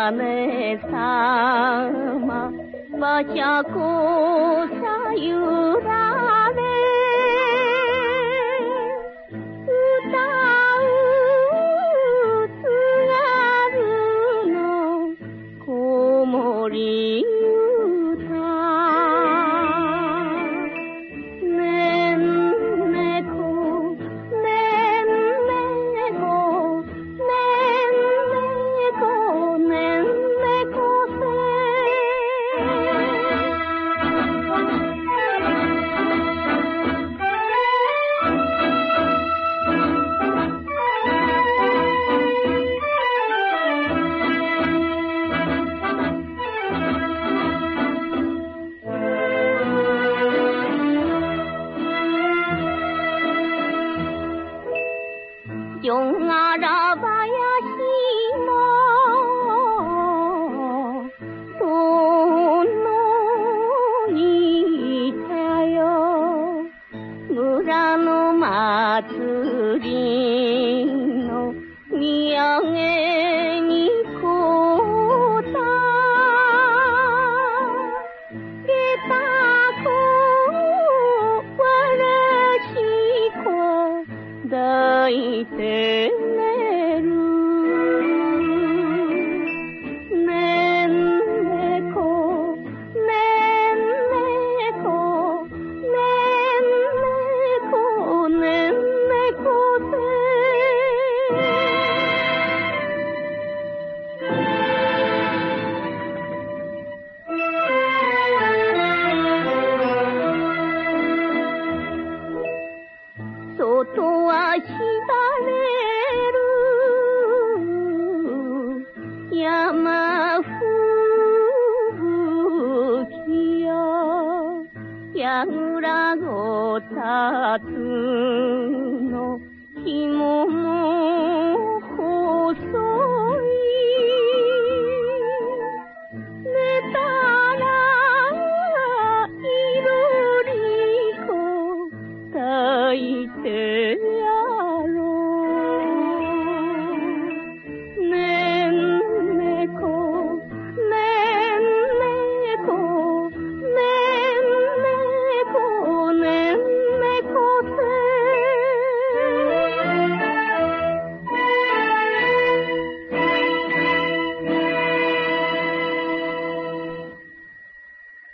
阿妹山么，我家姑在悠然。熊啊，让白呀，心哦，多么美呀。村的马铃的年月哦，扩大，扩大，扩大，扩大。いてねしだれる山吹雪よ櫓ぐらごたつの紐も வைத்து